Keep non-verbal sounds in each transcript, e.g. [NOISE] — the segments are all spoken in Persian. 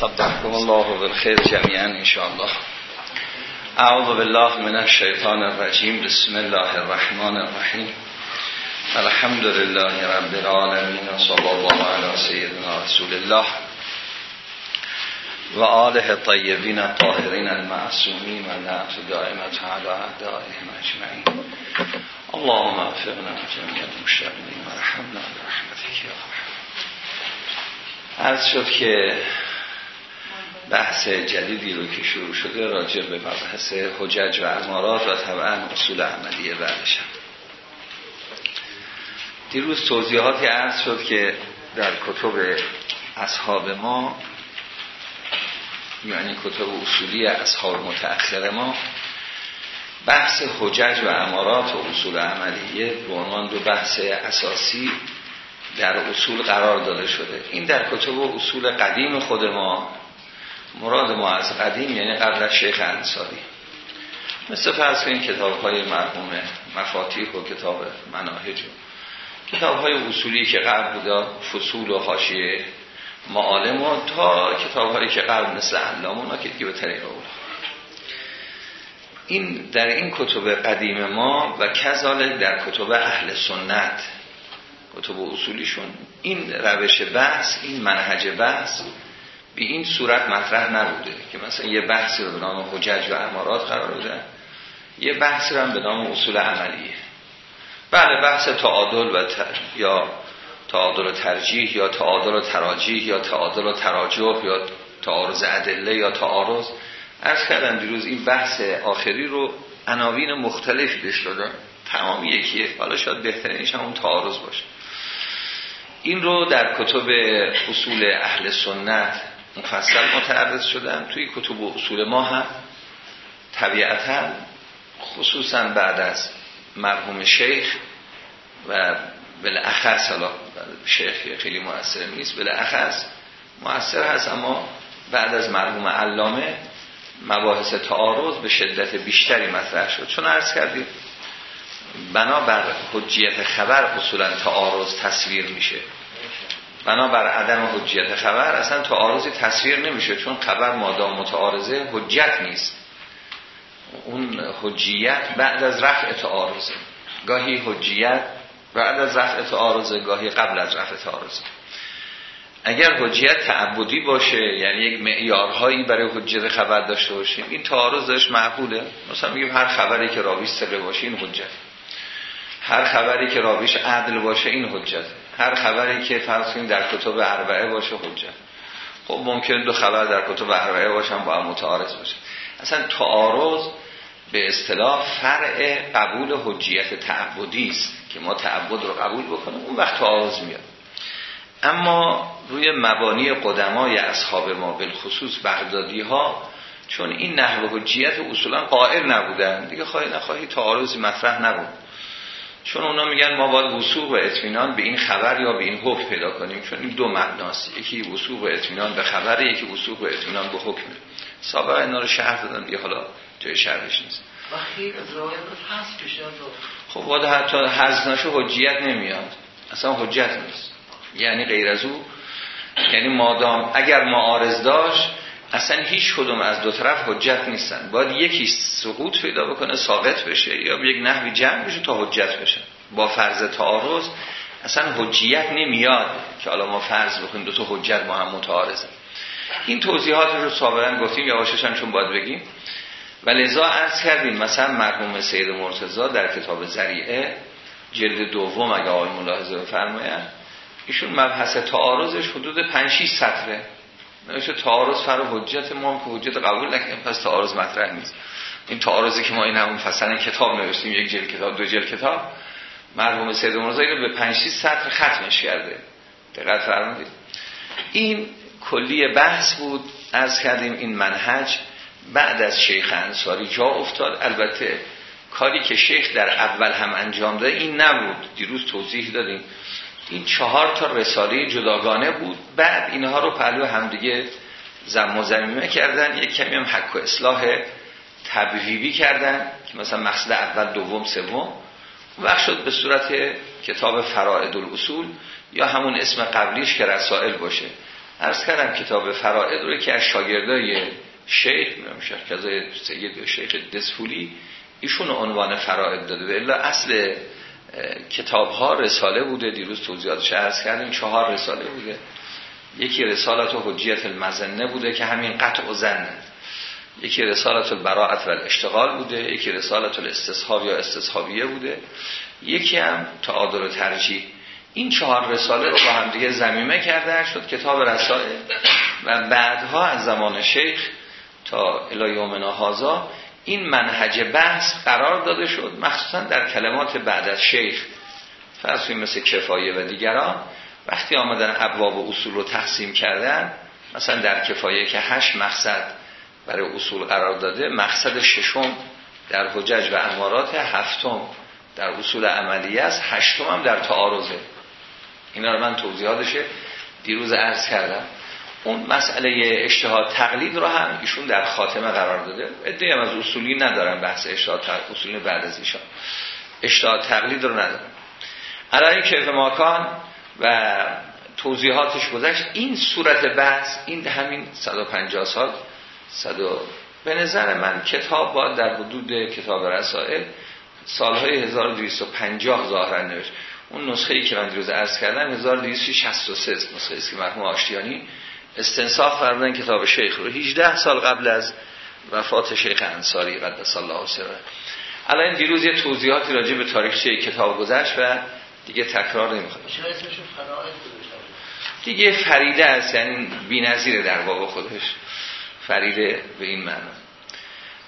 صدقكم الله بالخير جميعا إن شاء الله. أعوذ بالله من الشیطان الرجیم بسم الله الرحمن الرحیم الحمد لله رب العالمین و صلی الله علی سیدنا رسول الله و آله طیبین الطاهرین المعصومین دائمت علی اعدائهم اجمعین اللهم افقنا جميع المشتغلین و رحمنا برحمتك یا عرض شد که بحث جدیدی رو که شروع شده راجع به مبحث حجج و امارات و طبعا اصول عملیه بعدشم دیروز توضیحاتی عرض شد که در کتب اصحاب ما یعنی کتب اصولی اصحاب متأخر ما بحث حجج و امارات و اصول عملیه به عنوان دو بحث اساسی در اصول قرار داده شده. این در کتب اصول قدیم خود ما مراد ما از قدیم یعنی قبل از شیخ انصاری. مثل فرض این کتاب های مرحوم مفاتیح و کتاب مناهج. و کتاب های اصولی که قبل بودا فصول و حاشیه معالم و تا کتاب هایی که قبل مثل علام که دیگه به طریق اولا این در این کتب قدیم ما و کذالک در کتب اهل سنت کتب اصولیشون این روش بحث این منهج بحث به این صورت مطرح نبوده که مثلا یه بحثی رو به نام حجج و امارات قرار بوده یه بحثی رو هم به نام اصول عملیه. بله بحث تعادل و یا تعادل و ترجیح یا تعادل و تراجیح یا تعادل و تراجح یا تعارض ادله یا تعارض. از کردم دیروز این بحث آخری رو عناوین مختلفی بهش دادن. تمام یکیه. حالا شاید بهترینش هم اون تعارض باشه. این رو در کتب اصول اهل سنت مفصل متعرض شدن توی کتب اصول ما هم. طبیعتا خصوصا بعد از مرحوم شیخ و بالاخص حالا شیخ خیلی مؤثر نیست بالاخص مؤثر هست اما بعد از مرحوم علامه مباحث تعارض به شدت بیشتری مطرح شد. چون عرض کردیم بنابر حجیت خبر اصولا تعارض تصویر میشه. بنابر عدم حجیت خبر اصلا تعارضی تصویر نمیشه چون خبر مادام متعارضه حجت نیست. اون حجیت بعد از رفع تعارضه. گاهی حجیت بعد از رفع تعارضه گاهی قبل از رفع تعارضه. اگر حجیت تعبدی باشه یعنی یک معیارهایی برای حجیت خبر داشته باشیم این تعارضش معقوله. مثلا میگیم هر خبری که راویش ثقه باشه این حجت. هر خبری که راویش عدل باشه این حجت. هر خبری که فرض کنیم در کتب اربعه باشه حجت خب ممکن دو خبر در کتب اربعه باشن با هم متعارض باشه. اصلا تعارض به اصطلاح فرع قبول حجیت تعبدی است که ما تعبد رو قبول بکنیم اون وقت تعارض میاد. اما روی مبانی قدمای اصحاب ما بالخصوص بغدادی ها چون این نحو حجیت اصولا قائل نبودن دیگه خواهی نخواهی تعارضی مطرح نبود. چون اونا میگن ما باید وسوق و اطمینان به این خبر یا به این حکم پیدا کنیم چون این دو معناست. یکی وسوق و اطمینان به خبر یکی وسوق و اطمینان به حکم. سابقا اینا رو شهر دادن دیگه حالا جای شهرش نیست. خب باید حتی حذف نشه حجیت نمیاد. اصلا حجت نیست. یعنی غیر از او. یعنی مادام اگر معارض داشت اصلا هیچ کدوم از دو طرف حجت نیستن. باید یکی سقوط پیدا بکنه ساقط بشه یا به یک نحوی جمع بشه تا حجت بشه. با فرض تعارض اصلا حجیت نمیاد که حالا ما فرض بکنیم دو تا حجت ما هم متعارضه. این توضیحات رو سابقا گفتیم یواشش هم چون باید بگیم. و لذا عرض کردیم مثلا مرحوم سید مرتضی در کتاب زریعه جلد دوم اگه آقای ملاحظه بفرمایند ایشون مبحث تعارضش حدود 5 6 سطره. نوشته تعارض فر حجت ما که حجت قبول نکنیم پس تعارض مطرح نیست. این تعارضی که ما این همون فصل کتاب نوشتیم یک جلد کتاب دو جلد کتاب مرحوم سید مرزا رو به 5 6 سطر ختمش کرده. دقت فرمودید. این کلی بحث بود از کردیم این منهج بعد از شیخ انصاری جا افتاد. البته کاری که شیخ در اول هم انجام داده این نبود. دیروز توضیح دادیم. این چهار تا رساله جداگانه بود. بعد اینها رو پهلو همدیگه زم و زمینه کردن. یک کمی هم حق و اصلاح تبریبی کردن که مثلا مقصد اول دوم سوم. وقت شد به صورت کتاب فرائد الاصول یا همون اسم قبلیش که رسائل باشه. ارز کردم کتاب فرائد رو که از شاگردای شیخ مرکزای سید شیخ دسفولی ایشون عنوان فرائد داده. و الا اصل کتاب ها رساله بوده دیروز توضیحاتش عرض کردیم چهار رساله بوده. یکی رسالت و حجیت المزنه بوده که همین قطع و زنه یکی رسالت البراعت و الاشتغال بوده یکی رسالت الاستصحاب یا استصحابیه بوده. یکی هم تعادل و ترجیح. این چهار رساله رو با هم دیگه زمیمه کرده شد کتاب رسائل. و بعدها از زمان شیخ تا الایومنا هازا این منهج بحث قرار داده شد مخصوصا در کلمات بعد از شیخ فرض مثل کفایه و دیگران. وقتی آمدن ابواب و اصول رو تقسیم کردن مثلا در کفایه که هشت مقصد برای اصول قرار داده مقصد ششم در حجج و امارات هفتم در اصول عملیه است هشتم هم در تعارضه. اینا رو من توضیحاتشه دیروز عرض کردم. اون مسئله اجتهاد تقلید رو هم ایشون در خاتمه قرار داده. ادعی از اصولی ندارن بحث اجتهاد اصولی بعد از ایشان. اجتهاد تقلید رو ندارن. علای کیف ماکان و توضیحاتش گذشت. این صورت بحث این همین 150 سال 100 به نظر من کتاب باید در حدود کتاب رسائل سالهای 1250 ظاهرا نوشت. اون نسخه ای که من دیروز عرض کردم 1263 نسخه است که مرحوم آشتیانی استنصاف فرمودن کتاب شیخ رو. 18 سال قبل از وفات شیخ انصاری قدس الله سره الان دیروز یه توضیحاتی راجع به تاریخچه کتاب گذشت و دیگه تکرار نمی‌خواد دیگه فریده است یعنی بی‌نظیر در باب خودش. فریده به این معنا.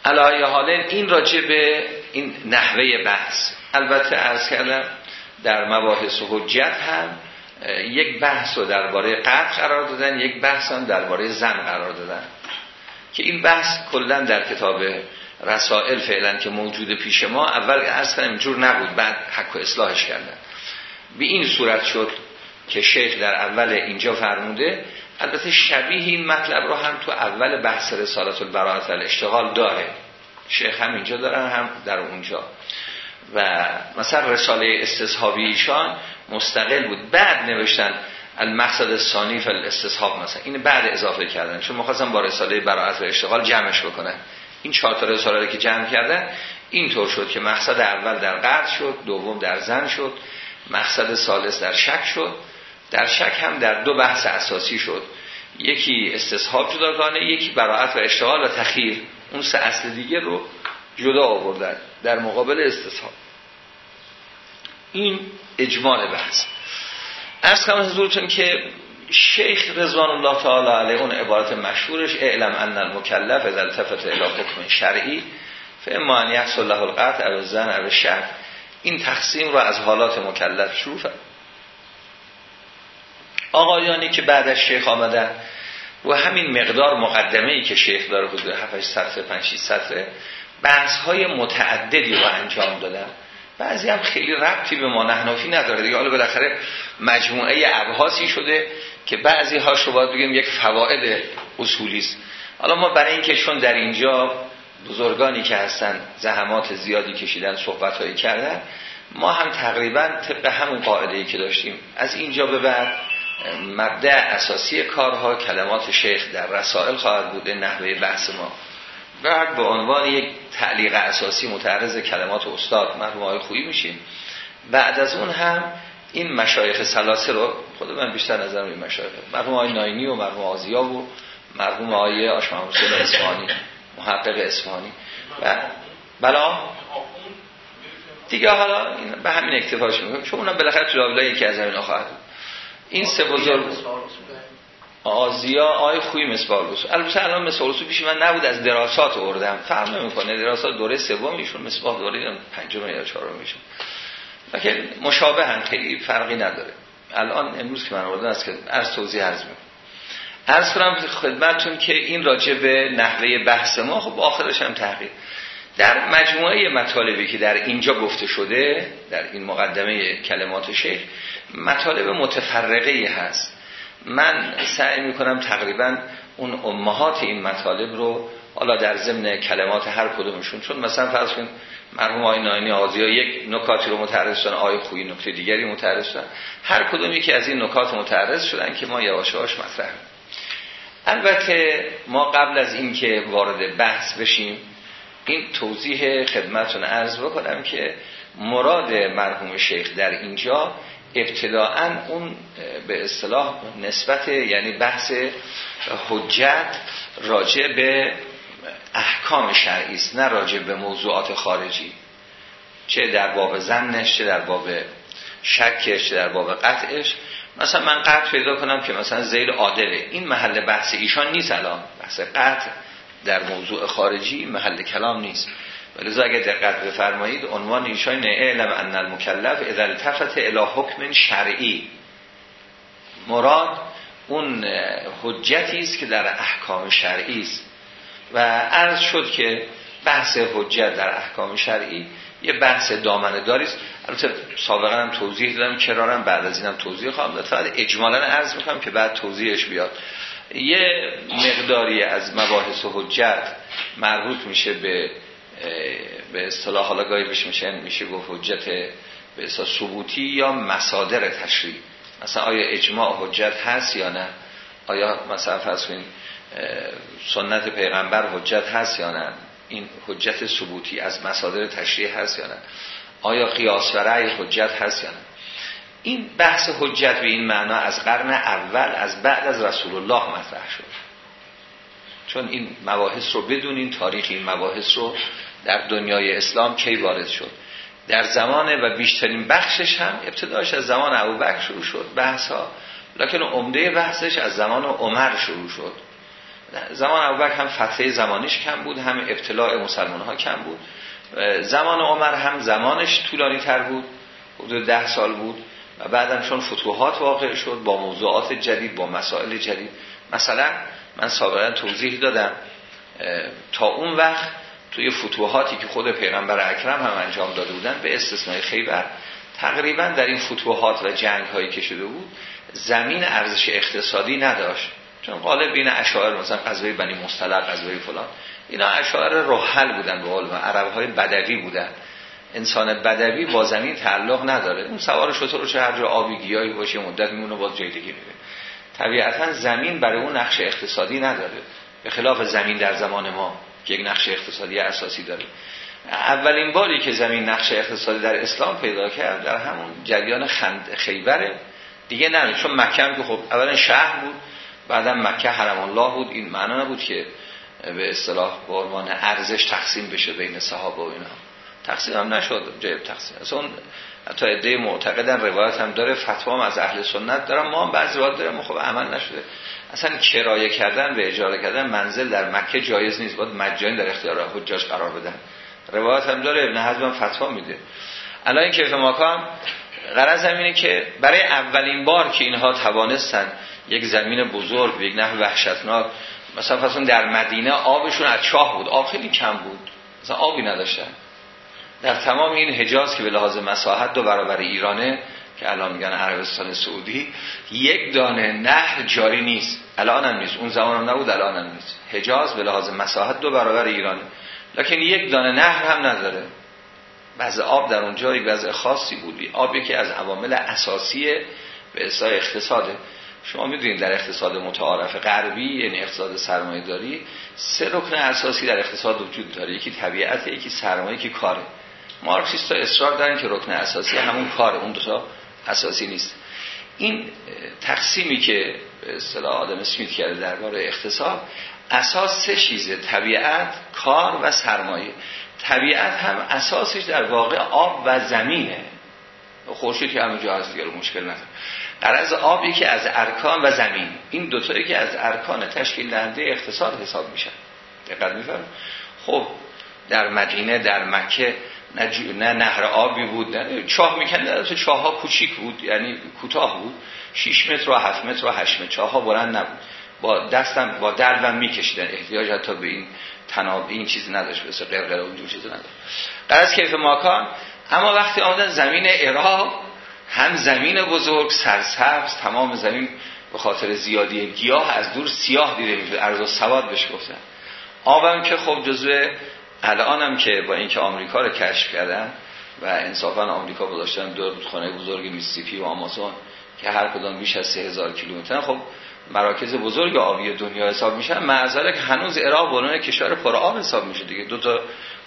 علایه حاله این راجع به این نحوه بحث. البته عرض کردم در مباحث و حجت هم یک بحث رو درباره قطع قرار دادن یک بحث هم درباره زن قرار دادن. که این بحث کلا در کتاب رسائل فعلا که موجود پیش ما اول اصلا اینجور نبود بعد حق و اصلاحش کردن. به این صورت شد که شیخ در اول اینجا فرموده البته شبیه این مطلب رو هم تو اول بحث رسالت البراعت الاشتغال داره. شیخ هم اینجا دارن هم در اونجا. و مثلا رساله استصحابی ایشان مستقل بود. بعد نوشتن المقصد ثانی فل استصحاب مثلا. این بعد اضافه کردن. چون مخواستم با رساله براعت و اشتغال جمعش بکنن. این چهار تا رساله که جمع کردن اینطور شد که مقصد اول در قرد شد دوم در زن شد مقصد سالس در شک شد. در شک هم در دو بحث اساسی شد. یکی استصحاب جداگانه یکی براعت و اشتغال و تخییر اون سه اصل دیگه رو جدا آوردن در مقابل استصحاب این اجمال بحث. از کنم حضورتون که شیخ رضوان الله تعالی علیه اون عبارت مشهورش اعلم ان المکلف از التفت الى حکم شرعی فاما ان یحصل له القطع او زن او شک این تقسیم رو از حالات مکلف شروع آقایانی که بعد از شیخ آمدن و همین مقدار مقدمه ای که شیخ داره حدود 7 صفحه 5 6 صفحه بحث های متعددی رو انجام دادن. بعضی هم خیلی ربطی به ما نحنافی نداره دیگه. حالا بالاخره مجموعه ابحاثی شده که بعضی ها رو باید بگیم یک فواید اصولی است. حالا ما برای اینکه چون در اینجا بزرگانی که هستن زحمات زیادی کشیدن صحبت هایی کردن ما هم تقریبا طبق همون قاعده ای که داشتیم. از اینجا به بعد مبدع اساسی کارها کلمات شیخ در رسائل خواهد بوده نحوه بحث ما. بعد به عنوان یک تعلیق اساسی متعرض کلمات استاد مرحوم های خویی میشیم. بعد از اون هم این مشایخ سلاسه رو خود من بیشتر نظرم این مشایخ مرحوم های ناینی و مرحوم آزیا و مرحوم های آشمان حسین اصفهانی محقق اصفهانی. و بلا دیگه حالا به همین اکتفاش می‌کنم چون اونم بالاخره تو لابلای یکی از همین خواهد این سه بزرگ آزیا آی خوی مثبال رسول البته الان مثبال رسول پیش من نبود از دراسات اردم فرق نمی‌کنه. دراسات دوره سوم میشون مصباح دوره پنجم یا چهارم میشون لکن مشابه هم خیلی فرقی نداره. الان امروز که من آوردم است که از توضیح عرض می‌کنم. عرض کنم خدمتتون که این راجع به نحوه بحث ما خب آخرش هم تحقیق در مجموعه مطالبی که در اینجا گفته شده در این مقدمه کلمات شیخ مطالب متفرقه هست. من سعی می‌کنم تقریبا اون امهات این مطالب رو حالا در ضمن کلمات هر کدومشون چون مثلا فرض کنید مرحوم آقای ناینی آزیا یک نکاتی رو متعرض شدن آقای خویی نکته دیگری متعرض شدن هر کدومی که از این نکات متعرض شدن که ما یواش یواش مطرح البته ما قبل از اینکه وارد بحث بشیم این توضیح خدمتون عرض بکنم که مراد مرحوم شیخ در اینجا ابتداعا اون به اصطلاح نسبت یعنی بحث حجت راجع به احکام شرعی است نه راجع به موضوعات خارجی. چه در باب زنش چه در باب شکش چه در باب قطعش. مثلا من قطع پیدا کنم که مثلا زید عادله. این محل بحث ایشان نیست الان. بحث قطع در موضوع خارجی محل کلام نیست. ولی اگر دقت بفرمایید عنوان ایشان علم ان المکلف اذا التفت الى حکم شرعی. مراد اون حجتی است که در احکام شرعی است. و عرض شد که بحث حجت در احکام شرعی یه بحث دامنه داری است. البته سابقا هم توضیح دادم کرارم بعد از اینم توضیح خواهم داد. فقط اجمالا عرض می‌کنم که بعد توضیحش بیاد. یه مقداری از مباحث حجت مربوط میشه به به اصطلاح حالا گاهی بشه میشه میشه گفت حجت به اصطلاح ثبوتی یا مصادر تشریع. مثلا آیا اجماع حجت هست یا نه؟ آیا مثلا فرض کنید سنت پیغمبر حجت هست یا نه؟ این حجت ثبوتی از مصادر تشریع هست یا نه؟ آیا قیاس و رأی حجت هست یا نه؟ این بحث حجت به این معنا از قرن اول از بعد از رسول الله مطرح شد. چون این مباحث رو بدونین تاریخ این مباحث رو در دنیای اسلام کی وارد شد. در زمان و بیشترین بخشش هم ابتداش از زمان ابوبکر شروع شد بحث ها لکن عمده بحثش از زمان عمر شروع شد. زمان ابوبکر هم فتحه زمانیش کم بود هم ابتلاع مسلمان ها کم بود. زمان عمر هم زمانش طولانی تر بود حدود ده سال بود. و بعدم چون فتوحات واقع شد با موضوعات جدید با مسائل جدید مثلا من سابقا توضیح دادم تا اون وقت توی فتوحاتی که خود پیغمبر اکرم هم انجام داده بودن به استثنای خیبر تقریبا در این فتوحات و جنگ هایی که شده بود زمین ارزش اقتصادی نداشت. چون غالب این اشاعر مثلا قضوه بنی مستلق قضوه فلان اینا اشاعر روحل بودن به قول عرب های بدوی بودن. انسان بدوی با زمین تعلق نداره. اون سوار شطور رو چه هر جا آبی گیاهی باشه مدت میمونه باز جای دیگه میره طبیعتا زمین برای اون نقش اقتصادی نداره. به خلاف زمین در زمان ما که یک نقش اقتصادی اساسی داره. اولین باری که زمین نقش اقتصادی در اسلام پیدا کرد در همون جریان خند خیبره. دیگه نه چون مکه که خب اولا شهر بود بعدا مکه حرم الله بود. این معنا نبود که به اصطلاح به ارزش تقسیم بشه بین صحابه و اینا. تقسیم هم نشد جای تقسیم. اصلا تا عده معتقدن روایت هم داره فتوا هم از اهل سنت دارم ما هم بعضی روایت داریم خب عمل نشده. اصلا کرایه کردن و اجاره کردن منزل در مکه جایز نیست. باید مجانی در اختیار حجاج قرار بدن. روایت هم داره ابن حزم فتوا میده. الان این کیف ماکان غرض اینه که برای اولین بار که اینها توانستن یک زمین بزرگ یک نحو وحشتناک مثلا در مدینه آبشون از چاه بود. آب خیلی کم بود. مثلا آبی نداشتن. در تمام این حجاز که به لحاظ مساحت دو برابر ایرانه که الان میگن عربستان سعودی یک دانه نهر جاری نیست. الان هم نیست. اون زمان هم نبود الان هم نیست. حجاز به لحاظ مساحت دو برابر ایرانه. لکن یک دانه نهر هم نداره. بعض آب در اونجا یک وضع خاصی بود. آبی که از عوامل اساسی به اصلاح اقتصاده شما می‌دونید در اقتصاد متعارف غربی یعنی اقتصاد سرمایه داری سه رکن اساسی در اقتصاد وجود داره. یکی طبیعت یکی سرمایه یکی کاره. مارکسیستا اصرار دارن که رکن اساسی همون کاره اون دوتا اساسی نیست. این تقسیمی که به آدم اسمیت کرده درباره اقتصاد اساس سه چیزه طبیعت کار و سرمایه. طبیعت هم اساسش در واقع آب و زمینه. خورشید که همه جا هست دیگه مشکل نداره. قرض آبی که از ارکان و زمین. این دوتایی که از ارکان تشکیل دهنده اقتصاد حساب میشن دقت میفرم خب در مدینه در مکه نه, نهر آبی بود نه چاه می‌کنه تو چاه ها کوچیک بود یعنی کوتاه بود. 6 متر و 7 متر و 8 متر. چاه ها بلند نبود. با دستم با دلوم میکشیدن. احتیاج حتی به این تناب این چیز نداشت مثل قرقره اونجور چیز نداشت. قرض کیف ماکان. اما وقتی آمدن زمین عراق هم زمین بزرگ سرسبز تمام زمین به خاطر زیادی گیاه از دور سیاه دیده میشه ارز و سواد بهش گفتن. آبم که خب جزو الانم که با اینکه آمریکا رو کشف کردن و انصافا آمریکا گذاشتن دور خانه بزرگ میسیپی و آمازون که هر کدام بیش از 3000 کیلومتر خب مراکز بزرگ آبی دنیا حساب میشن. معذره که هنوز عراق به کشور پرآب حساب میشه دیگه. دو تا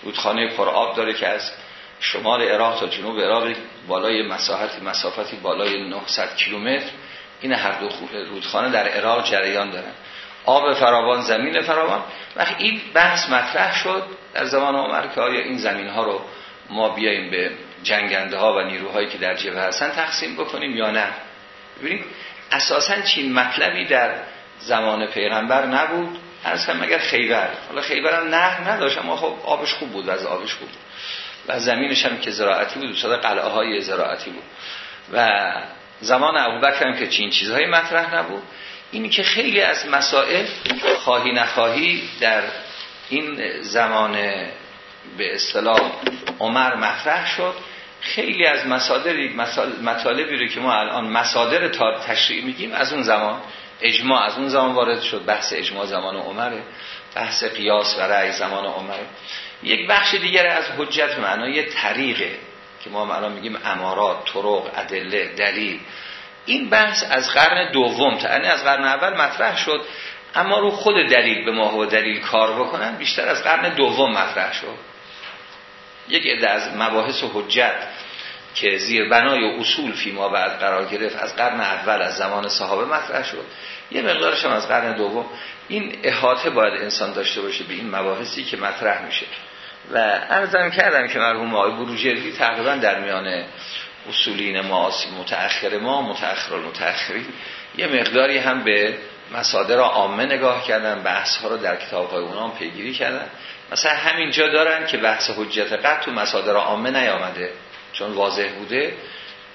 رودخانه پرآب داره که از شمال عراق تا جنوب عراق بالای مساحتی مسافتی بالای 900 کیلومتر. این هر دو رودخانه در عراق جریان دارن. آب فراوان زمین فراوان. وقتی این بحث مطرح شد در زمان عمر که آیا این زمین ها رو ما بیاییم به جنگنده ها و نیروهایی که در جبهه هستن تقسیم بکنیم یا نه؟ ببینید اساسا چین مطلبی در زمان پیغمبر نبود؟ از هم مگر خیبر؟ حالا خیبر هم نه نداشت اما خب آبش خوب بود و از آبش خوب بود. و زمینش هم که زراعتی بود و قلعه های زراعتی بود. و زمان ابوبکر هم که چین چیزهای مطرح نبود. اینی که خیلی از مسائل خواهی نخواهی در این زمان به اصطلاح عمر مطرح شد. خیلی از مصادر مطالبی رو که ما الان مصادر تا تشریع میگیم از اون زمان اجماع از اون زمان وارد شد. بحث اجماع زمان عمره بحث قیاس و رأی زمان عمره. یک بخش دیگر از حجت معنای طریقه که ما الان میگیم امارات طرق ادله دلیل این بحث از قرن دوم تا یعنی از قرن اول مطرح شد اما رو خود دلیل به ما و دلیل کار بکنن بیشتر از قرن دوم مطرح شد. یک عده از مباحث و حجت که زیر بنای اصول فیما بعد قرار گرفت از قرن اول از زمان صحابه مطرح شد. یه مقدارش هم از قرن دوم. این احاطه باید انسان داشته باشه به این مباحثی که مطرح میشه. و ارزم کردم که مرحوم آقای بروجردی تقریبا در میان اصولین ما متأخر ما متأخر المتأخرین یه مقداری هم به مصادر عامه نگاه کردن بحث ها رو در کتاب های اونا هم پیگیری کردن. مثلا همینجا دارن که بحث حجت قد تو مصادر عامه نیامده چون واضح بوده.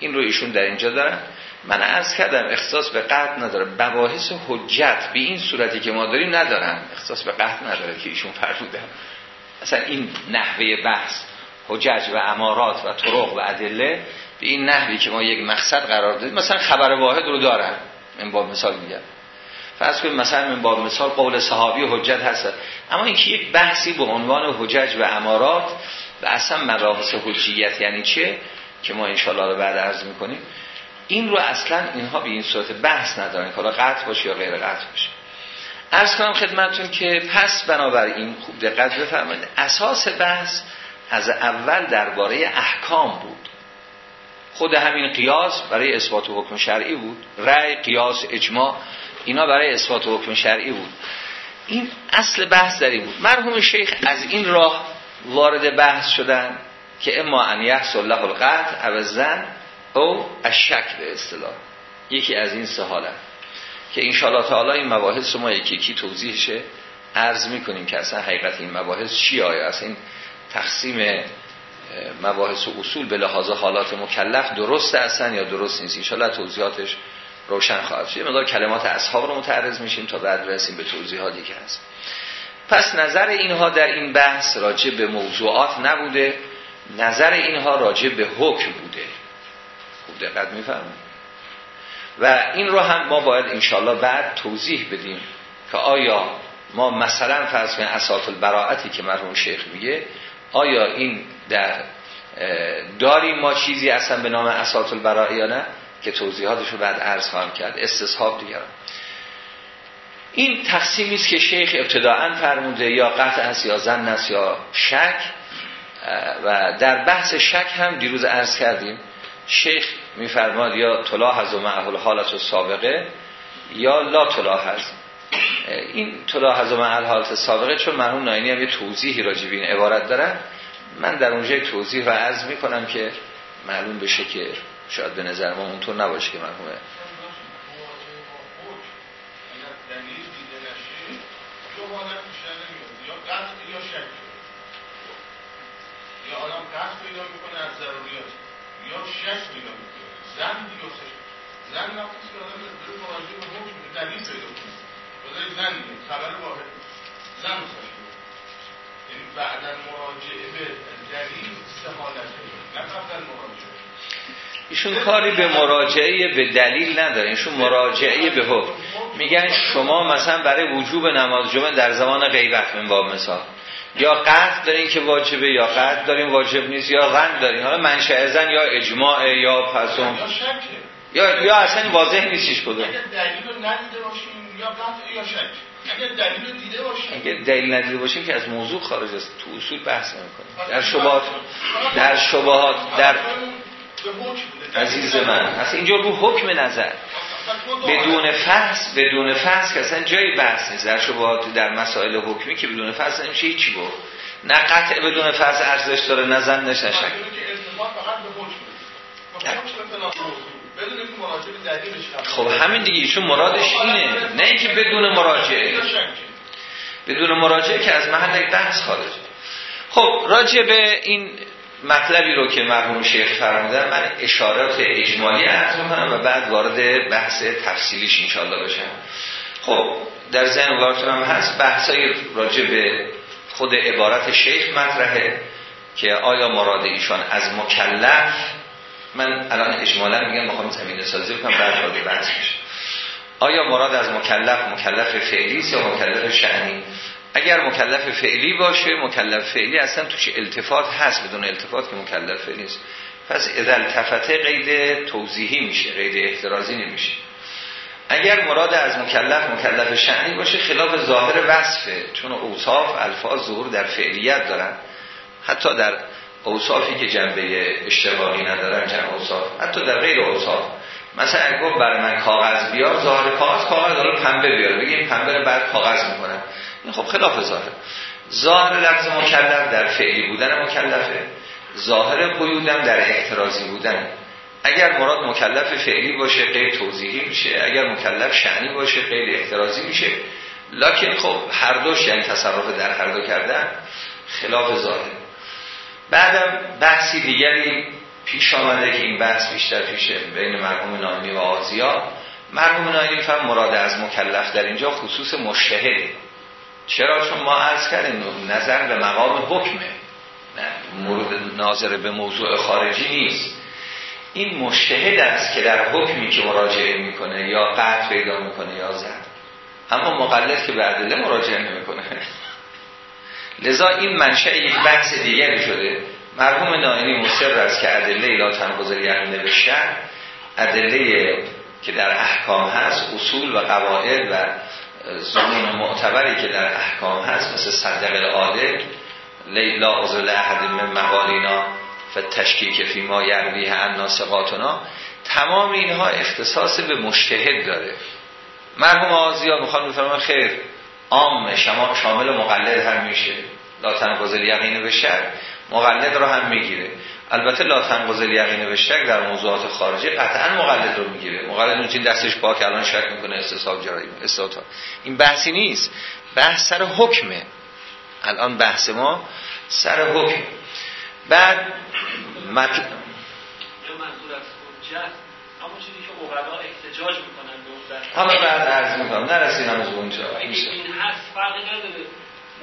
این رو ایشون در اینجا دارن. من از کردم اختصاص به قطع نداره. بواحث حجت به این صورتی که ما داریم ندارن. اختصاص به قطع نداره که ایشون فرمودن. اصلا این نحوه بحث حجج و امارات و طرق و ادله به این نحوی که ما یک مقصد قرار دادیم مثلا خبر واحد رو دارن. این با مثال میگم. فرض کنیم مثلا من با مثال قول صحابی حجت هست. اما اینکه یک بحثی به عنوان حجج و امارات و اصلا مباحث حجیت یعنی چه که ما انشالله رو بعد عرض می‌کنیم این رو اصلا اینها به این صورت بحث ندارن که حالا قطع باشه یا غیر قطع باشه. ارز کنم خدمتون که پس بنابراین خوب دقت بفرمایید. اساس بحث از اول درباره احکام بود. خود همین قیاس برای اثبات حکم شرعی بود. رأی قیاس اجماع اینا برای اثبات حکم شرعی بود. این اصل بحث در این بود. مرحوم شیخ از این راه وارد بحث شدن که اما ان یحصل له القطع او زن او الشک به اصطلاح. یکی از این سه حالت. که انشاءالله تعالی این مباحث ما یکی یکی توضیحشه. عرض می‌کنیم که اصلا حقیقت این مباحث چی آیا؟ اصلا این تقسیم مباحث و اصول به لحاظ حالات مکلف درست اصلا یا درست نیست. انشاءالله توضیحاتش روشن خواهد شد. مقدار کلمات اصحاب رو متعرض میشیم تا بعد رسیم به توضیحاتی که هست. پس نظر اینها در این بحث راجع به موضوعات نبوده. نظر اینها راجع به حکم بوده. خوب دقت میفرمایید. و این رو هم ما باید انشالله بعد توضیح بدیم که آیا ما مثلا فرض کنیم اساس البراعتی که مرحوم شیخ میگه آیا این در داریم ما چیزی اصلا به نام اساس البراعی یا نه؟ که توضیحاتش رو بعد عرض خواهم کرد. استصحاب دیگر این تقسیمی است که شیخ ابتداعا فرموده یا قطع است یا زن است یا شک. و در بحث شک هم دیروز عرض کردیم. شیخ میفرماد یا تلاحظ و معهل حالت و سابقه یا لا تلاحظ این تلاحظ و معهل حالت سابقه چون مرحوم ناینی هم یه توضیحی راجب این عبارت دارن من در اونجا توضیح و عرض می‌کنم که معلوم بشه که شاید به نظر ما اونطور نباشه که مرحومه یا آدم قصد پیدا می‌کنه از ضروریات یا شک پیدا می‌کنه زن دیگه زن وقتی که آدم داره مراجعه به حکم دلیل پیدا کنه زن خبر واحد زن یعنی مراجعه به دلیل نه قبل مراجعه. ایشون کاری به مراجعه به دلیل نداره. ایشون مراجعه به حکم. میگن شما مثلا برای وجوب نماز جمعه در زمان غیبت من باب مثال. یا قطع دارین که واجبه یا قطع دارین واجب نیست یا غن دارین. حالا منشأ زن یا اجماع یا پسوم یا یا اصلا واضح نیستش کدوم. دلیل یا قطع یا شک. اگر دلیل دیده اگه دلیل ندیده باشیم که از موضوع خارج است. تو اصول بحث نمی‌کنیم در شبهات در شبهات در بوده. عزیز من. اصلا اینجا رو حکم نظر. بدون فحص بدون فحص که اصلا جایی بحث نیست. در شبهات در مسائل حکمی که بدون فحص نمیشه هیچی گفت نه قطع بدون فحص ارزش داره نه زنش نشک بدون بدون اینکه مراجعه دلیلش. خب همین دیگه ایشون مرادش اینه. نه اینکه بدون مراجعه. بدون مراجعه که از محل بحث خارج. خب راجع به این مطلبی رو که مرحوم شیخ فرمودن من اشارات اجمالی عرض می‌کنم و بعد وارد بحث تفصیلیش انشالله بشم. خب در ذهن هم هست بحثای راجع به خود عبارت شیخ مطرحه که آیا مراد ایشان از مکلف من الان اجمالا میگم می‌خوام زمینه سازی بکنم بعد وارد بحث میشه. آیا مراد از مکلف مکلف فعلی است یا مکلف شعنی اگر مکلف فعلی باشه مکلف فعلی اصلا توش التفات هست بدون التفات که مکلف فعلی است پس اذا التفته قید توضیحی میشه قید احترازی نمیشه. اگر مراد از مکلف مکلف شعنی باشه خلاف ظاهر وصفه چون اوصاف الفاظ ظهور در فعلیت دارن. حتی در اوصافی که جنبه اشتباهی ندارن جنبه اوصاف. حتی در غیر اوصاف. مثلا گفت برای من کاغذ بیار ظاهر کاغذ کاغذ داره پنبه بیار بگیم پنبه رو بعد کاغذ می‌کنن این خب خلاف ظاهر. ظاهر لفظ مکلف در فعلی بودن مکلفه. ظاهر قیودم در احترازی بودن. اگر مراد مکلف فعلی باشه غیر توضیحی میشه. اگر مکلف شعنی باشه غیر احترازی میشه. لکن خب هر دوش یعنی تصرف در هر دو کردن خلاف ظاهر. بعدم بحثی دیگری پیش آمده که این بحث بیشتر پیشه بین مرحوم نامی و آزیا. مرحوم نامی فهم مراد از مکلف در اینجا خصوص مشتهده چرا؟ چون ما عرض کردیم نظر به مقام حکمه. نه مورد ناظر به موضوع خارجی نیست. این مشتهد است که در حکمی که مراجعه می‌کنه یا قطع پیدا می‌کنه یا زد. اما مقلد که به عدله مراجعه نمی‌کنه. لذا این منشأ یک بحث دیگری شده. مرحوم نائینی مصر است که ادله لا تنقض یقینه به شر ادله که در احکام هست اصول و قواعد و زمین معتبری که در احکام هست مثل صدق العادل لا ازل احد من مقالینا و تشکیک فی ما یرویه عن ناسقاتنا. تمام اینها اختصاص به مشتهد داره. مرحوم آزیا می‌خوان بفرمان خیر. عام شما شامل مقلد هم میشه. لا تنقض یقین به شر مقلد رو هم می‌گیره. البته لا تنقض یقین به شک در موضوعات خارجی قطعا مقلد رو می‌گیره. مقلد اون چین دستش پاک الان شک می‌کنه استصحاب جاری استاتا این بحثی نیست. بحث سر حکمه. الان بحث ما سر حکم. بعد مط... منظور از حجت اما چیزی که احتجاج بحث. حالا بعد عرض می‌کنم نرسیدم از اونجا این هست فرقی نداره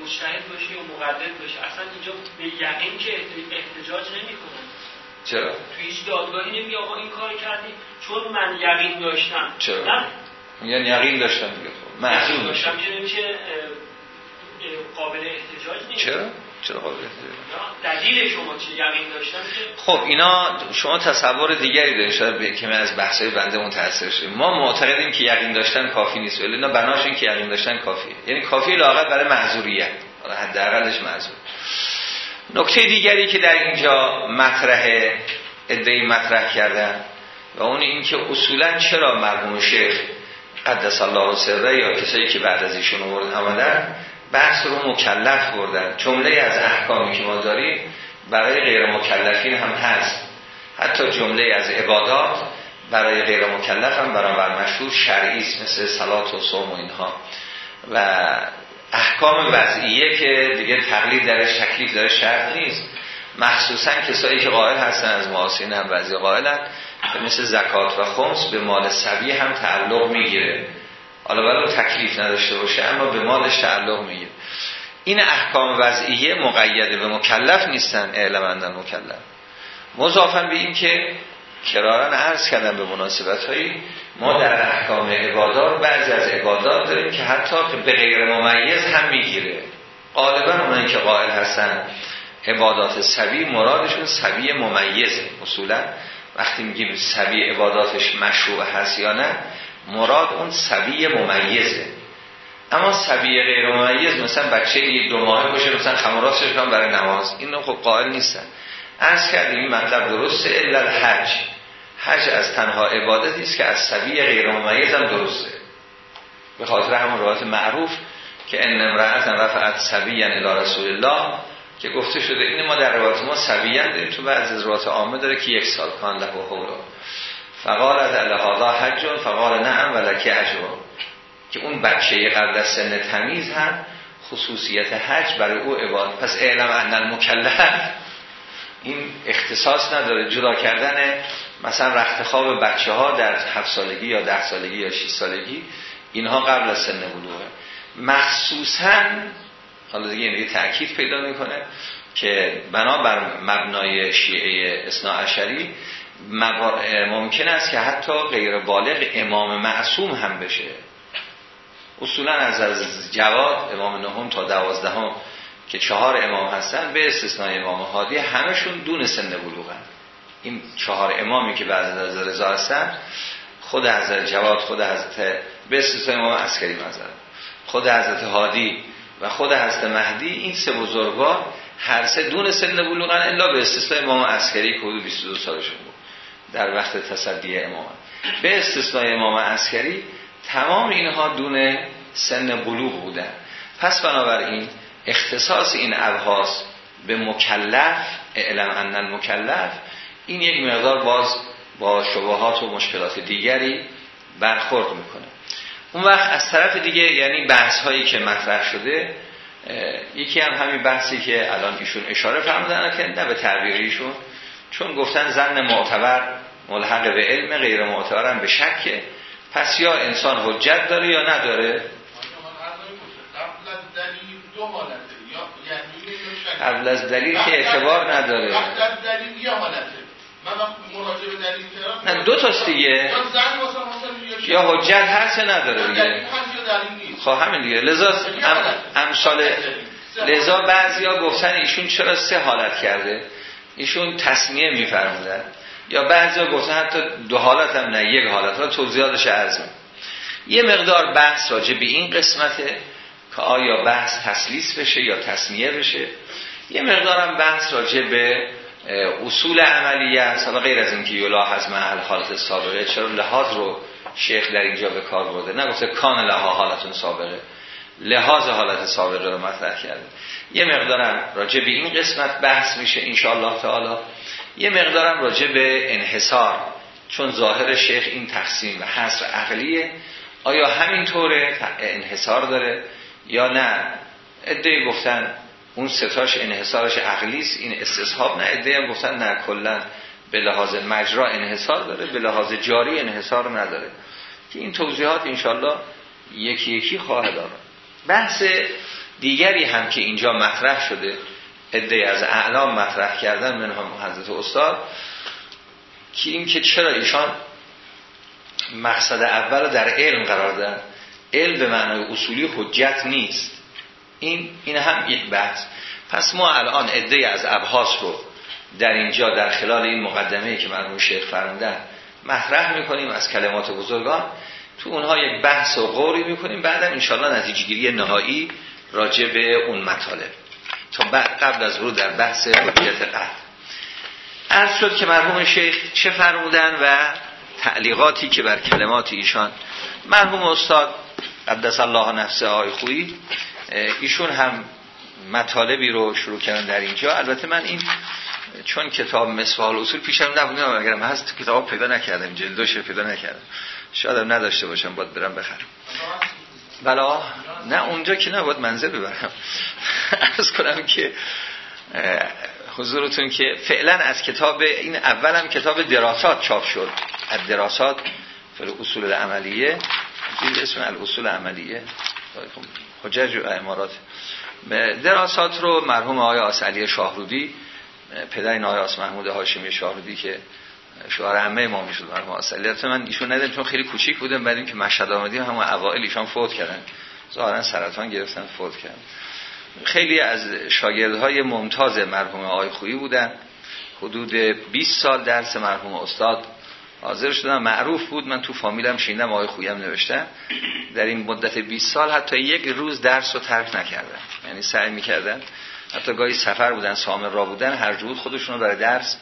مجتهد باشه یا مقلد باشه اصلا اینجا به یقین که احتجاج نمی‌کنن چرا؟ تو هیچ دادگاهی نمیگه آقا این کار کردی چون من یقین داشتم. چرا؟ نه. یعنی یقین داشتم دیگه خب. معذور داشتم که نمیشه قابل احتجاج نیست. چرا؟ چرا قابل احتجاج؟ نه، دلیل شما چه یقین داشتم که؟ خب اینا شما تصور دیگری دارید شاید به کمی از بحثای بنده متاثر شدیم. ما معتقدیم که یقین داشتن کافی نیست ولی اینا بناش این که یقین داشتن کافیه یعنی کافی لااقل برای معذوریت. حالا حداقلش معذور. نکته دیگری که در اینجا مطرح ادعی مطرح کردن و اون این که اصولا چرا مرحوم شیخ قدس الله سره یا کسایی که بعد از ایشون آمدن بحث رو مکلف بردن. جمله از احکامی که ما داریم برای غیر مکلفین هم هست. حتی جمله از عبادات برای غیر مکلف هم برابر مشهور شرعی است مثل صلات و صوم و اینها. و احکام وضعیه که دیگه تقلید درش تکلیف درش شرط نیست. مخصوصا کسایی که قائل هستن از معاصرین هم وضعی قائلن مثل زکات و خمس به مال سبی هم تعلق می‌گیره. حالا ولو تکلیف نداشته باشه اما به مالش تعلق می‌گیره. این احکام وضعیه مقید به مکلف نیستن اعلمندن مکلف. مضافن به این که کرارن عرض کردن به مناسبت هایی ما در احکام عبادات بعضی از عبادات داریم که حتی به غیر ممیز هم می‌گیره. غالبا اونایی که قائل هستن عبادات سبی مرادشون سبی ممیزه. اصولا وقتی میگیم سبی عباداتش مشروع هست یا نه مراد اون سبی ممیزه. اما سبی غیر ممیز مثلا بچه یک دو ماهه باشه مثلا خمراتش کنم برای نماز. این خب قائل نیستن. از کردیم این مطلب درسته الا الحج. حج از تنها عبادتی است که از سبی غیر ممیز هم درسته. به خاطر همون روایت معروف که ان امرأت رفعت سبیان الى رسول الله که گفته شده این ما در روایت ما سبیان داریم. تو بعض از روایت عامه داره که یک سال کان له حول فقال از هذا حج فقال نعم ولک اجر که اون بچه قبل از سن تمیز هم خصوصیت حج برای او عباد پس اعلم ان المکلف این اختصاص نداره. جدا کردن مثلا رخت خواب بچه ها در هفت سالگی یا ده سالگی یا 6 سالگی اینها قبل از سن بلوغه. مخصوصا حالا دیگه این تأکید پیدا می‌کنه که بنابر مبنای شیعه اشری ممکن است که حتی غیر بالغ امام معصوم هم بشه. اصولا از از جواد امام نهم تا دوازدهم که چهار امام هستن به استثنای امام هادی همشون دون سن بلوغن. این چهار امامی که بعد از رضا هستن خود حضرت جواد خود حضرت به استثنای امام عسکری مزد خود حضرت هادی و خود حضرت مهدی این سه بزرگوار هر سه دون سن بلوغن الا به استثنای امام عسکری که حدود 22 سالشون بود. در وقت تصدی امام به استثنای امام عسکری تمام اینها دون سن بلوغ بودن پس بنابراین اختصاص این ابحاث به مکلف اعلم ان المکلف این یک مقدار باز با شبهات و مشکلات دیگری برخورد می‌کنه. اون وقت از طرف دیگه یعنی بحث هایی که مطرح شده یکی هم همین بحثی که الان ایشون اشاره فرمودن که نه به تعبیر ایشون چون گفتن زن معتبر ملحق به علم غیر معتبرم به شکه. پس یا انسان حجت داره یا نداره؟ قبل از دلیل که اعتبار نداره. قبل از دلیل یه حالته نه دو تاست دیگه. یا حجت هست نداره دیگه. خب همین دیگه. لذا امثال لذا بعضیا گفتن ایشون چرا سه حالت کرده؟ ایشون تصمیه میفرمودن. یا بعضیا گفتن حتی دو حالت هم نه یک حالت. ها توضیحاتش عرض یه مقدار بحث راجع به این قسمته که آیا بحث تسلیس بشه یا تصمیه بشه. یه مقدارم بحث راجع به اصول عملیه است حالا غیر از اینکه یولا از محل حالت سابقه چرا لحاظ رو شیخ در اینجا به کار برده؟ نگفته کان لها حالتون سابقه. لحاظ حالت سابقه رو مطرح کرده. یه مقدارم راجع به این قسمت بحث میشه. انشاءالله تعالی یه مقدارم راجع به انحصار چون ظاهر شیخ این تقسیم و حصر عقلیه. آیا همینطوره؟ انحصار داره یا نه؟ ادعی گفتن اون ستاش انحصارش عقلی است این استصحاب نه. ادعی هم گفتن نه کلا به لحاظ مجرا انحصار داره به لحاظ جاری انحصار نداره. که این توضیحات انشالله یکی یکی خواهد داره بحث دیگری هم که اینجا مطرح شده ادعی از اعلام مطرح کردن من هم حضرت استاد که این که چرا ایشان مقصد اول رو در علم قرار دادن. علم به معنای اصولی حجت نیست. این این هم یک بحث. پس ما الان عده از ابحاث رو در اینجا در خلال این مقدمه که مرحوم شیخ فرمودن مطرح می‌کنیم از کلمات بزرگان. تو اونها یک بحث و غوری می‌کنیم. بعدم انشالله نتیجه گیری نهایی راجع به اون مطالب. تا بعد قبل از رو در بحث حجیت قهد عرض شد که مرحوم شیخ چه فرمودن و تعلیقاتی که بر کلمات ایشان. مرحوم استاد قدس الله نفسه آی خویی ایشون هم مطالبی رو شروع کردن در اینجا. البته من این چون کتاب مسوال اصول پیشم نبودم اگرم هست کتاب پیدا نکردم جلدوش پیدا نکردم. شاید نداشته باشم باید برم بخرم. بلا نه اونجا که نباید منزل ببرم. ارز کنم که حضورتون که فعلا از کتاب این اولم کتاب دراسات چاپ شد. از دراسات فل اصول العملیه. اسم الاصول عملیه. حجج و امارات. دراسات رو مرحوم آقای آسعلی شاهرودی پدر این آقای آس محمود هاشمی شاهرودی که شوهر عمه ما می‌شد مرحوم آسعلی من ایشون ندیدم چون خیلی کوچیک بودم بعد اینکه مشهد آمدیم همون اوائل ایشان فوت کردن. ظاهرا سرطان گرفتن فوت کردن. خیلی از شاگردهای ممتاز مرحوم آقای خویی بودن. حدود 20 سال درس مرحوم استاد حاضر شدم معروف بود من تو فامیلم شیندم آقای خویم نوشتم در این مدت 20 سال حتی یک روز درس رو ترک نکردم یعنی سعی می‌کردن. حتی گاهی سفر بودن سامر را بودن هر جود خودشون رو برای درس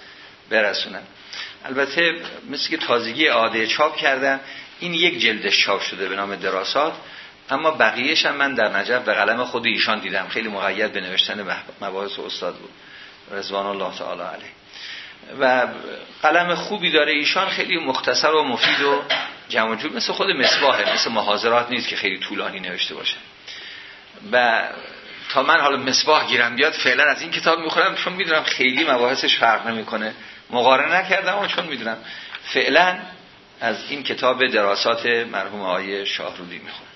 برسونن. البته مثل که تازگی عاده چاپ کردن این یک جلدش چاپ شده به نام دراسات اما بقیهش هم من در نجف به قلم خود ایشان دیدم. خیلی مقید به نوشتن مباحث استاد بود. رضوان الله تعالی علیه. و قلم خوبی داره ایشان خیلی مختصر و مفید و جمع جور مثل خود مصباحه مثل محاضرات نیست که خیلی طولانی نوشته باشه. و تا من حالا مصباح گیرم بیاد فعلا از این کتاب می‌خورم چون می‌دونم خیلی مباحثش فرق نمی‌کنه. مقارنه نکردم و چون می‌دونم. فعلا از این کتاب دراسات مرحوم آقای شاهرودی می‌خورم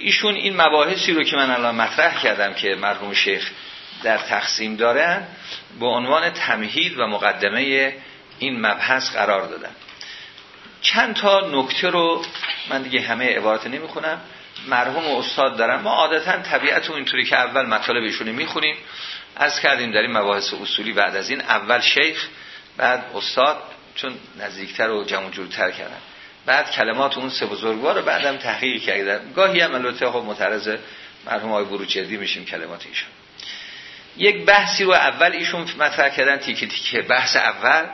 ایشون این مباحثی رو که من الان مطرح کردم که مرحوم شیخ در تقسیم دارن به عنوان تمهید و مقدمه این مبحث قرار دادن. چند تا نکته رو من دیگه همه عبارت نمی خونم مرحوم استاد دارن. ما عادتا طبیعت اینطوری که اول مطالب ایشونو می‌خونیم. از کردیم در این مباحث اصولی بعد از این. اول شیخ بعد استاد چون نزدیکتر و جمع جورتر کردن. بعد کلمات اون سه بزرگوار رو بعدم تحقیق کردن گاهی هم البته خب مترز مرحوم آقای بروجردی میشیم کلمات ایشون. یک بحثی رو اول ایشون مطرح کردن تیکه تیکه بحث اول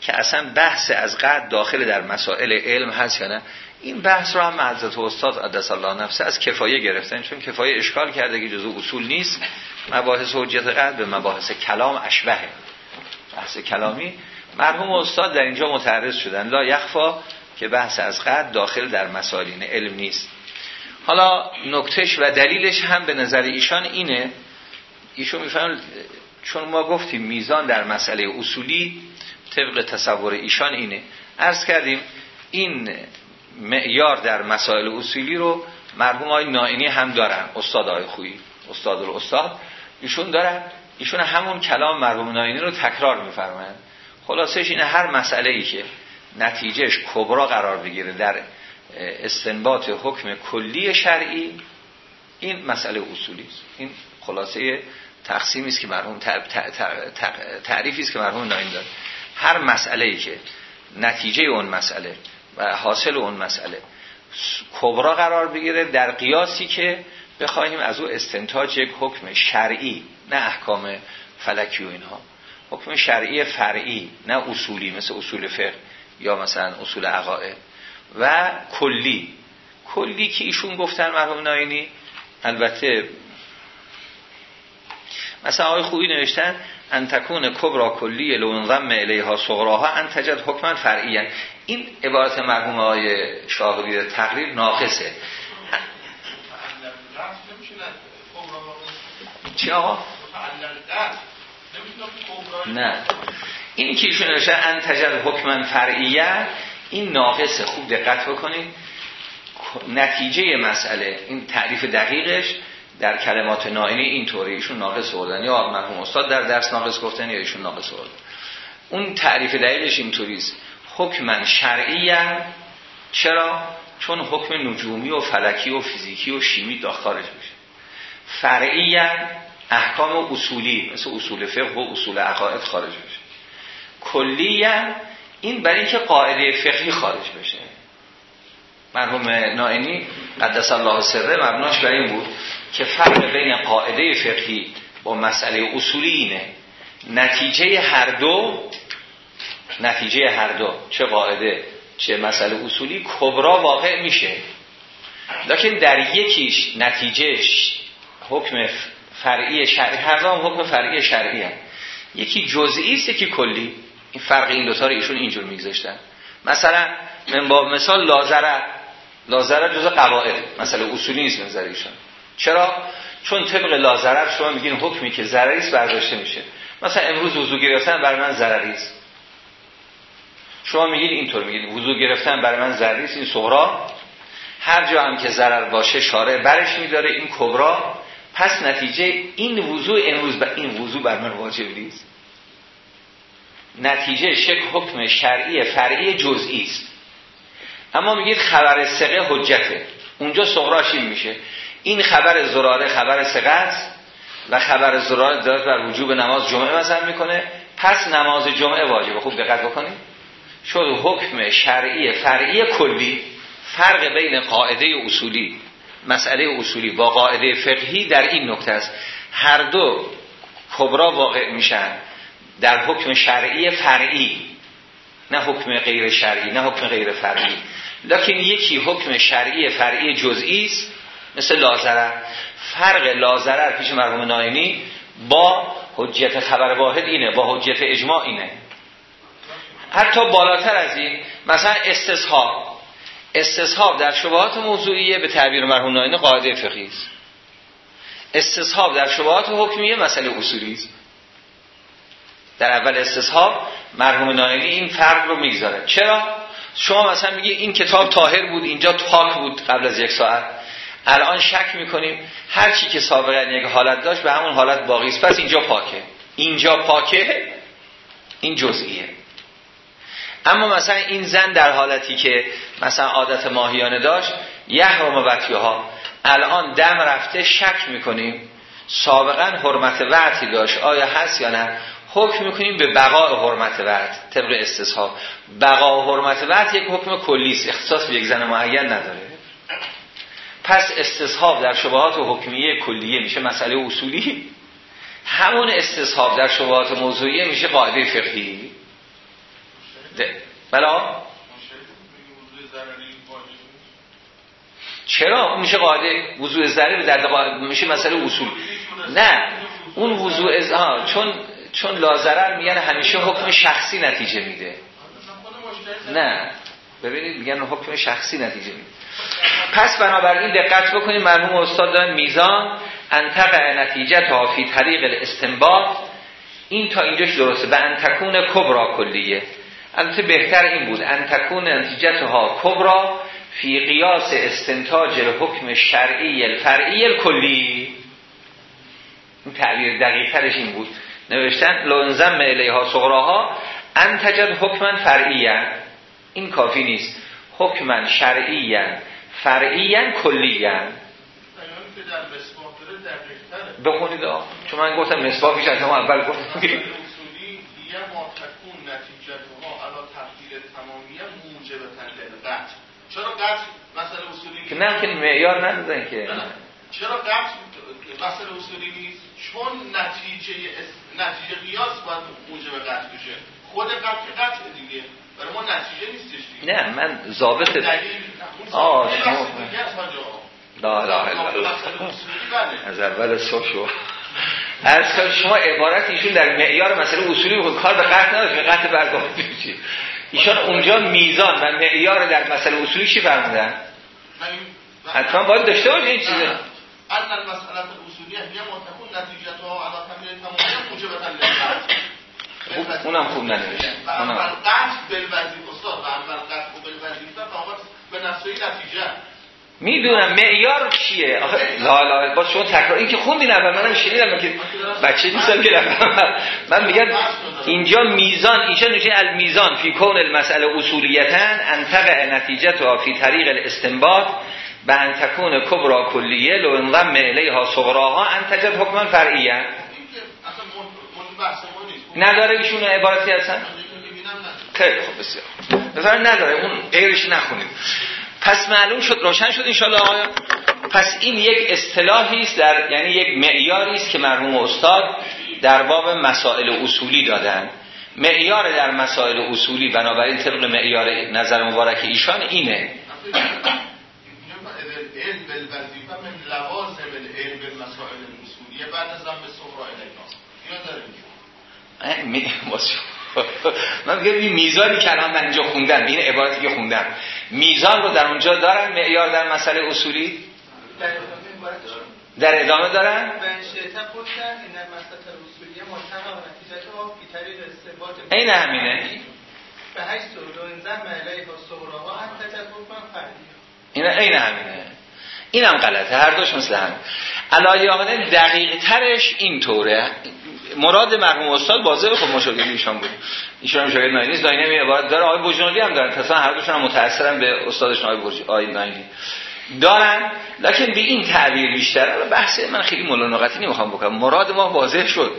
که اصلا بحث از قد داخل در مسائل علم هست یا نه. این بحث رو هم حضرت استاد قدس الله نفسه از کفایه گرفتن چون کفایه اشکال کرده که جزو اصول نیست. مباحث حجت قد به مباحث کلام اشبهه بحث کلامی. مرحوم استاد در اینجا متعرض شدن. لا یخفا که بحث از قد داخل در مسائلین علم نیست. حالا نکتش و دلیلش هم به نظر ایشان اینه. ایشون می‌فهمن چون ما گفتیم میزان در مسئله اصولی طبق تصور ایشان اینه. ارز کردیم این معیار در مسائل اصولی رو مرحوم های نائینی هم دارن استاد های خویی استاد الاستاد. ایشون دارن. ایشون همون کلام مرحوم نائینی رو تکرار میفرمایند. خلاصش اینه هر مسئله ای که نتیجهش کبرا قرار بگیره در استنباط حکم کلی شرعی این مسئله اصولی است. این خلاصه تقسیمی است که مرحوم تعریفی است که مرحوم ناین داد هر مسئله ای که نتیجه اون مسئله و حاصل اون مسئله. کبرا قرار بگیره در قیاسی که بخواهیم از او استنتاج یک حکم شرعی نه احکام فلکی و اینها. حکم شرعی فرعی نه اصولی مثل اصول فقه یا مثلا اصول عقائد و کلی. کلی که ایشون گفتن مرحوم ناینی البته مثلا آقای خوبی نوشتن ان تکون کبرا کلی لون ضم الیها صغراها ان تجد حکما این عبارت مرحوم آقای شاهدی تقریب ناقصه. چی آقا؟ نه. اینی که ایشون نوشته ان تجد حکما فرعیه این ناقصه. خوب دقت بکنید. نتیجه مسئله این تعریف دقیقش در کلمات نائینی اینطوری. ایشون ناقص بردن یا مرحوم استاد در درس ناقص گفتن یا ایشون ناقص بردن اون تعریف دلیلش اینطوریست. حکم شرعی چرا؟ چون حکم نجومی و فلکی و فیزیکی و شیمی داخل خارج میشه. فرعی احکام اصولی مثل اصول فقه و اصول عقاید خارج میشه. کلی این برای اینکه قاعده فقهی خارج بشه. مرحوم نائینی قدس الله سره مبناش بر این بود که فرق بین قاعده فقهی با مسئله اصولی اینه. نتیجه هر دو نتیجه هر دو چه قاعده چه مسئله اصولی کبرا واقع میشه. لکن در یکیش نتیجهش حکم فرعی شرعی هر دو حکم فرعی شرعی هم. یکی جزئی است یکی کلی. این فرق این دوتا رو ایشون اینجور میگذاشتن. مثلا من با مثال لازره. لازره جز قواعد مثلا اصولی نیست نظر ایشون. چرا؟ چون طبق لازرر شما میگین حکمی که ضرری برداشته میشه. مثلا امروز وضو گرفتن برای من ضرری است. شما میگید اینطور میگید وضو گرفتن برای من است این صغرا هر جا هم که ضرر باشه شارع برش میداره این کبرا. پس نتیجه این وضو امروز بر این وضو بر من واجب نیست. نتیجه شک حکم شرعی فرعی جزئی است. اما میگید خبر سقه حجته. اونجا صغراش این میشه. این خبر زراره خبر سقه و خبر زراره داره بر وجوب نماز جمعه مثلا می‌کنه. پس نماز جمعه واجبه. خوب دقت بکنید. شد حکم شرعی فرعی کلی فرق بین قاعده اصولی مسئله اصولی با قاعده فقهی در این نکته است. هر دو کبرا واقع میشن در حکم شرعی فرعی نه حکم غیر شرعی نه حکم غیر فرعی. لکن یکی حکم شرعی فرعی جزئی است مثل لازرر فرق لازرر پیش مرحوم نایمی با حجت خبر واحد اینه با حجت اجماع اینه. حتی بالاتر از این مثلا استصحاب. استصحاب در شبهات موضوعیه به تعبیر مرحوم نایمی قاعده فقهی است. استصحاب در شبهات حکمیه مسئله اصولی است. در اول استصحاب مرحوم نایمی این فرق رو می‌گذاره. چرا؟ شما مثلا میگی این کتاب طاهر بود اینجا پاک بود قبل از یک ساعت. الان شک می‌کنیم هر چی که سابقا یک حالت داشت به همون حالت باقی است. پس اینجا پاکه. اینجا پاکه این جزئیه. اما مثلا این زن در حالتی که مثلا عادت ماهیانه داشت یحرم ها الان دم رفته شک می‌کنیم. سابقا حرمت وقتی داشت. آیا هست یا نه؟ حکم می‌کنیم به بقاء حرمت وقت طبق استصحاب بقا حرمت وقت یک حکم کلی است. اختصاص به یک زن معین نداره. پس استصحاب در شبهات و حکمیه کلیه میشه مسئله اصولی. همون استصحاب در شبهات موضوعیه میشه قاعده فقهی. بلا چرا؟ میشه قاعده وضوع ذره به درد میشه مسئله اصول. نه. اون وضوع ها چون چون لازرر میگن همیشه حکم شخصی نتیجه میده. نه. ببینید میگن حکم شخصی نتیجه میده. پس بنابراین دقت بکنید مرحوم استاد دارن میزان انتق نتیجه تا فی طریق الاستنباط. این تا اینجاش درسته. به انتکون کبرا کلیه. البته بهتر این بود. انتکون نتیجه ها کبرا فی قیاس استنتاج حکم شرعی الفرعی کلی این تعبیر دقیقترش این بود. نوشتن لونزم الیها صغراها انتجد حکما فرعیان این کافی نیست. حکما شرعیان فرعیان کلیان بخونید آه. چون من گفتم مصباحش از اول گفتم [LAUGHS] اصولی یه ما تکون نتیجتها علا تقدیر تمامیه موجبتن للقطع قطع مسئله اصولی که نه که معیار ندادن که. چرا قطع مسئله اصولی نیست؟ چون نتیجه نتیجه قیاس باید موجب قطع بشه. خود قطع قطع دیگه. برای ما نتیجه نیستش دیگه. نه من ضابط آه، شما-. لا مسئله اصولی بله. از اول صبح شو. از شما عبارت ایشون در معیار مسئله اصولی بود. کار به قطع نداشت به قطع برگاه چی ایشان اونجا میزان و معیار در مسئله اصولی چی فرمودن؟ حتما باید داشته باشه این چیزه ان المسألة الأصولية هي ما تكون نتيجتها على للقطع خوب اونم خوب و اول اونم. قطع بالوظیفه استاد. و اول قطع بالوظیفه فقط به نفسه نتیجه. می‌دونم معیار چیه؟ آخه لا لا با شما تکرار این که خوندین اول منم شنیدم که بچه نیستم که. من میگم اینجا میزان اینجا نوشه المیزان فی کون المسئله اصولیتا انتقع نتیجه تا فی طریق الاستنباط به ان تکون کبرا کلیه لو انضم الیها صغراها انتجت حکما فرعیه نداره ایشون عبارتی هستن خیلی خوب بسیار. نداره اون غیرش نخونیم. پس معلوم شد روشن شد انشالله آقایان. پس این یک اصطلاحی است در یعنی یک معیاری است که مرحوم استاد در باب مسائل اصولی دادن. معیار در مسائل اصولی بنابراین طبق معیار نظر مبارک ایشان اینه. بعد از [LAUGHS] من میگم این میزانی که الان من اینجا خوندم این عبارتی که خوندم. میزان رو در اونجا دارن؟ معیار در مسئله اصولی؟ در ادامه دارن. این استنباط این همینه. این همینه. اینم غلطه. هر دوش مثل هم. علایه آمده دقیق ترش اینطوره. مراد مرحوم استاد واضحه خب مشاهده ایشان بود. ایشان هم شاگرد ناینی نیست. داینه می عبارت داره آقای هم دارن. تصلا هر دوشون متأثرن به استادشون آقای برج آقای ناینی دارن. لکن به این تعبیر بیشتر بحث من خیلی ملانقتی نمی‌خوام بکنم. مراد ما واضح شد.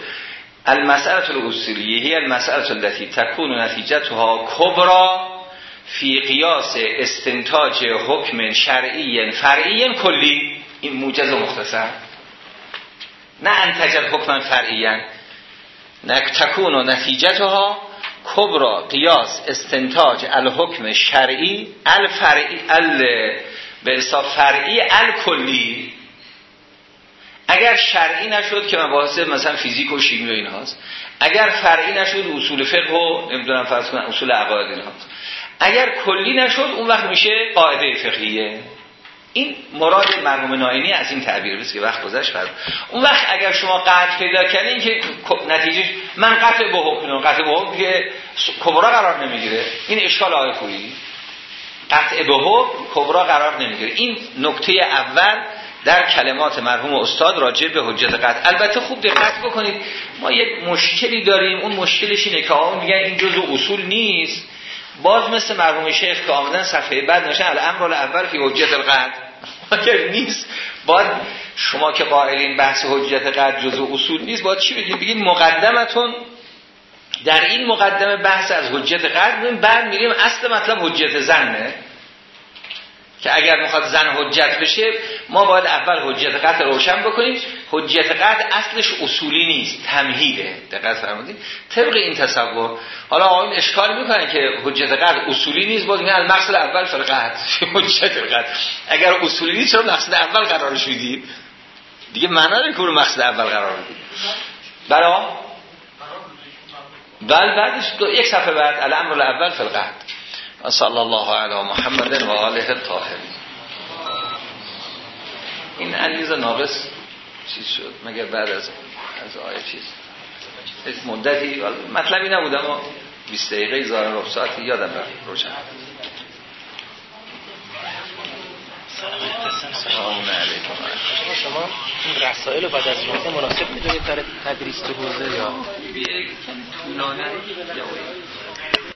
المسئله الاصولیه هی المسئله التي تكون نتیجتها کبرا فی قیاس استنتاج حکم شرعی فرعی کلی. این موجز مختصر. نه انتجل حکم فرعی نه تکون و نتیجتها کبرا قیاس استنتاج الحکم شرعی الفرعی ال به فرعی الکلی. اگر شرعی نشد که مباحث مثلا فیزیک و شیمی و اینهاست اگر فرعی نشد اصول فقه و نمی‌دونم فرض کنم اصول عقاید اینهاست اگر کلی نشد اون وقت میشه قاعده فقهیه. این مراد مرحوم ناینی از این تعبیر بس که وقت گذشت فرد. اون وقت اگر شما قطع پیدا کردین که نتیجه من قطع به حکم قطع به حکم که کبرا قرار نمی‌گیره. این اشکال آقای خویی قطع به حکم کبرا قرار نمی‌گیره. این نکته اول در کلمات مرحوم استاد راجع به حجت قطع. البته خوب دقت بکنید. ما یک مشکلی داریم. اون مشکلش اینه که آقا میگن این جزء اصول نیست. باز مثل مرحوم شیخ که آمدن صفحه بعد نشن الامر الاول فی حجت القطع اگر نیست؟ باید شما که قائلین بحث حجت قطع جزء اصول نیست باید چی بگید بگید مقدمتون در این مقدمه بحث از حجت قطع بعد میریم اصل مطلب حجت زنه. که اگر می‌خواد زن حجت بشه ما باید اول حجت قطع روشن بکنیم. حجت قطع اصلش اصولی نیست تمهیده. دقت فرمودید؟ طبق این تصور حالا آقایون اشکال می‌کنن که حجت قطع اصولی نیست باز میگن المقصد اول فرقت [LAUGHS] حجت قطع اگر اصولی نیست چرا مقصد اول قرارش می‌دید دیگه معنا داره که مقصد اول قرار می‌دید برای بل بعدش یک صفحه بعد الامر الاول فرقت و صلی الله علی محمد و آله الطاهرین این انگیز ناقص چیز شد مگر بعد از از آیه چیز؟ مدتی مطلبی نبود اما 20 دقیقه زارن رفت ساعتی یادم رفت روشن. سلام علیکم. شما این رسائل رو بعد از جمعه مناسب می‌دونید در تدریس تو حوزه یا؟